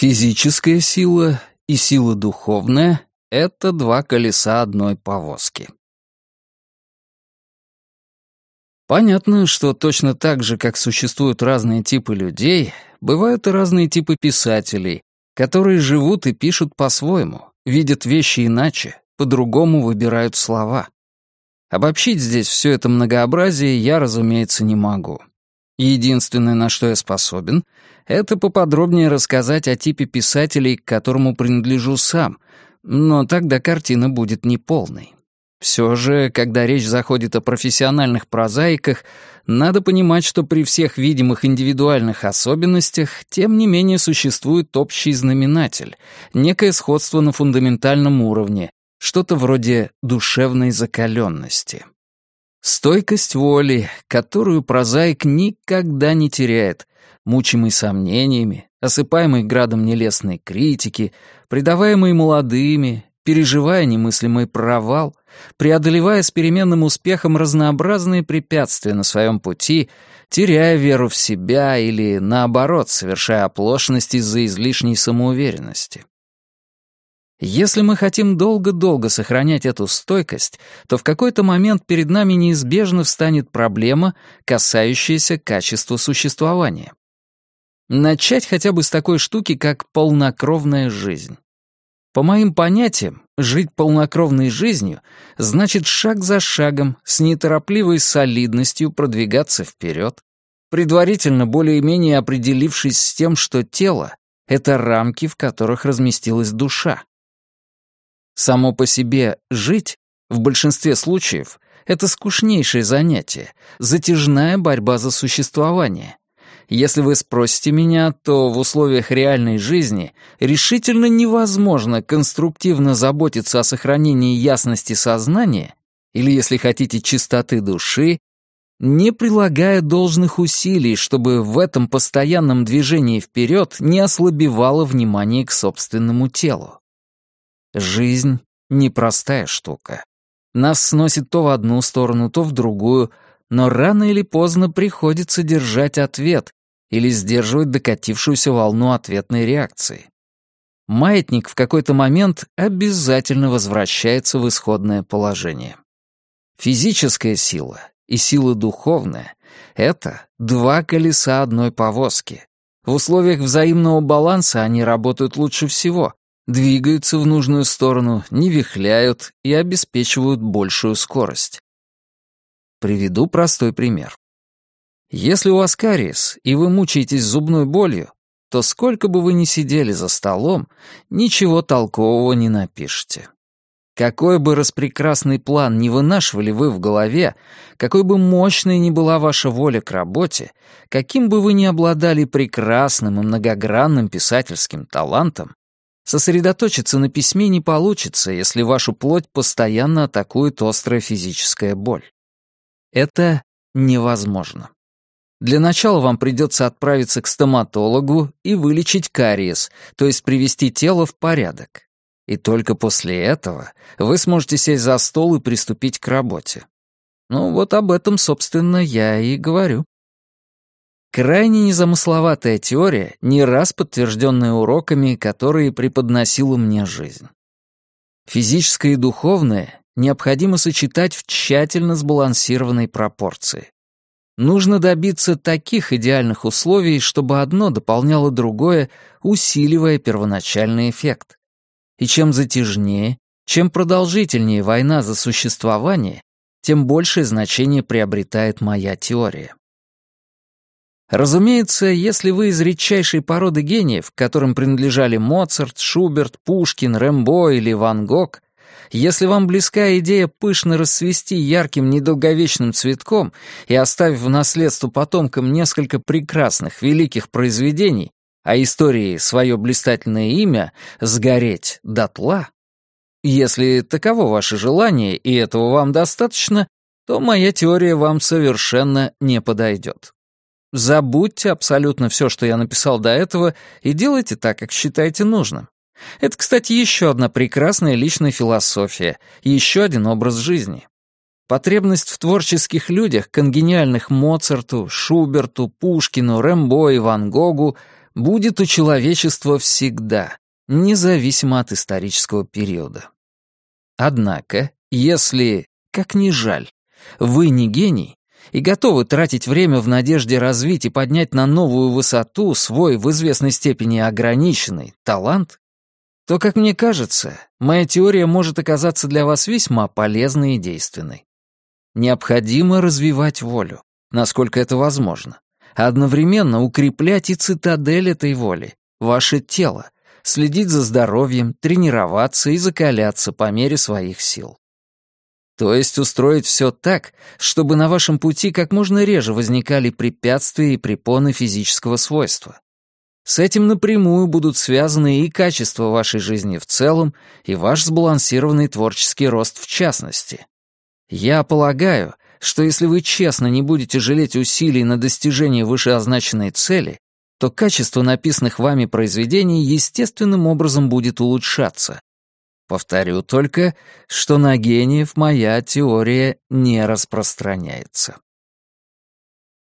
Физическая сила и сила духовная — это два колеса одной повозки. Понятно, что точно так же, как существуют разные типы людей, бывают и разные типы писателей, которые живут и пишут по-своему, видят вещи иначе, по-другому выбирают слова. Обобщить здесь все это многообразие я, разумеется, не могу. Единственное, на что я способен, это поподробнее рассказать о типе писателей, к которому принадлежу сам, но тогда картина будет неполной. Все же, когда речь заходит о профессиональных прозаиках, надо понимать, что при всех видимых индивидуальных особенностях, тем не менее существует общий знаменатель, некое сходство на фундаментальном уровне, что-то вроде душевной закаленности. Стойкость воли, которую прозаик никогда не теряет, мучимый сомнениями, осыпаемый градом нелестной критики, предаваемый молодыми, переживая немыслимый провал, преодолевая с переменным успехом разнообразные препятствия на своем пути, теряя веру в себя или, наоборот, совершая оплошность из-за излишней самоуверенности. Если мы хотим долго-долго сохранять эту стойкость, то в какой-то момент перед нами неизбежно встанет проблема, касающаяся качества существования. Начать хотя бы с такой штуки, как полнокровная жизнь. По моим понятиям, жить полнокровной жизнью значит шаг за шагом, с неторопливой солидностью продвигаться вперед, предварительно более-менее определившись с тем, что тело — это рамки, в которых разместилась душа. Само по себе жить, в большинстве случаев, это скучнейшее занятие, затяжная борьба за существование, если вы спросите меня, то в условиях реальной жизни решительно невозможно конструктивно заботиться о сохранении ясности сознания или, если хотите, чистоты души, не прилагая должных усилий, чтобы в этом постоянном движении вперед не ослабевало внимание к собственному телу. Жизнь — непростая штука. Нас сносит то в одну сторону, то в другую, но рано или поздно приходится держать ответ, или сдерживать докатившуюся волну ответной реакции. Маятник в какой-то момент обязательно возвращается в исходное положение. Физическая сила и сила духовная — это два колеса одной повозки. В условиях взаимного баланса они работают лучше всего, двигаются в нужную сторону, не вихляют и обеспечивают большую скорость. Приведу простой пример. Если у вас кариес, и вы мучаетесь зубной болью, то сколько бы вы ни сидели за столом, ничего толкового не напишете. Какой бы распрекрасный план ни вынашивали вы в голове, какой бы мощной ни была ваша воля к работе, каким бы вы ни обладали прекрасным и многогранным писательским талантом, сосредоточиться на письме не получится, если вашу плоть постоянно атакует острая физическая боль. Это невозможно. Для начала вам придется отправиться к стоматологу и вылечить кариес, то есть привести тело в порядок. И только после этого вы сможете сесть за стол и приступить к работе. Ну вот об этом, собственно, я и говорю. Крайне незамысловатая теория, не раз подтвержденная уроками, которые преподносила мне жизнь. Физическое и духовное необходимо сочетать в тщательно сбалансированной пропорции. Нужно добиться таких идеальных условий, чтобы одно дополняло другое, усиливая первоначальный эффект. И чем затяжнее, чем продолжительнее война за существование, тем большее значение приобретает моя теория. Разумеется, если вы из редчайшей породы гениев, которым принадлежали Моцарт, Шуберт, Пушкин, Рэмбо или Ван Гог, если вам близка идея пышно расцвести ярким недолговечным цветком и оставив в наследство потомкам несколько прекрасных великих произведений, а истории свое блистательное имя сгореть дотла, если таково ваше желание и этого вам достаточно, то моя теория вам совершенно не подойдет. Забудьте абсолютно все, что я написал до этого, и делайте так, как считаете нужным. Это, кстати, еще одна прекрасная личная философия, еще один образ жизни. Потребность в творческих людях, конгениальных Моцарту, Шуберту, Пушкину, Рэмбо и Ван Гогу, будет у человечества всегда, независимо от исторического периода. Однако, если, как ни жаль, вы не гений и готовы тратить время в надежде развить и поднять на новую высоту свой в известной степени ограниченный талант, то, как мне кажется, моя теория может оказаться для вас весьма полезной и действенной. Необходимо развивать волю, насколько это возможно, а одновременно укреплять и цитадель этой воли, ваше тело, следить за здоровьем, тренироваться и закаляться по мере своих сил. То есть устроить все так, чтобы на вашем пути как можно реже возникали препятствия и препоны физического свойства. С этим напрямую будут связаны и качество вашей жизни в целом, и ваш сбалансированный творческий рост в частности. Я полагаю, что если вы честно не будете жалеть усилий на достижение вышеозначенной цели, то качество написанных вами произведений естественным образом будет улучшаться. Повторю только, что на гениев моя теория не распространяется.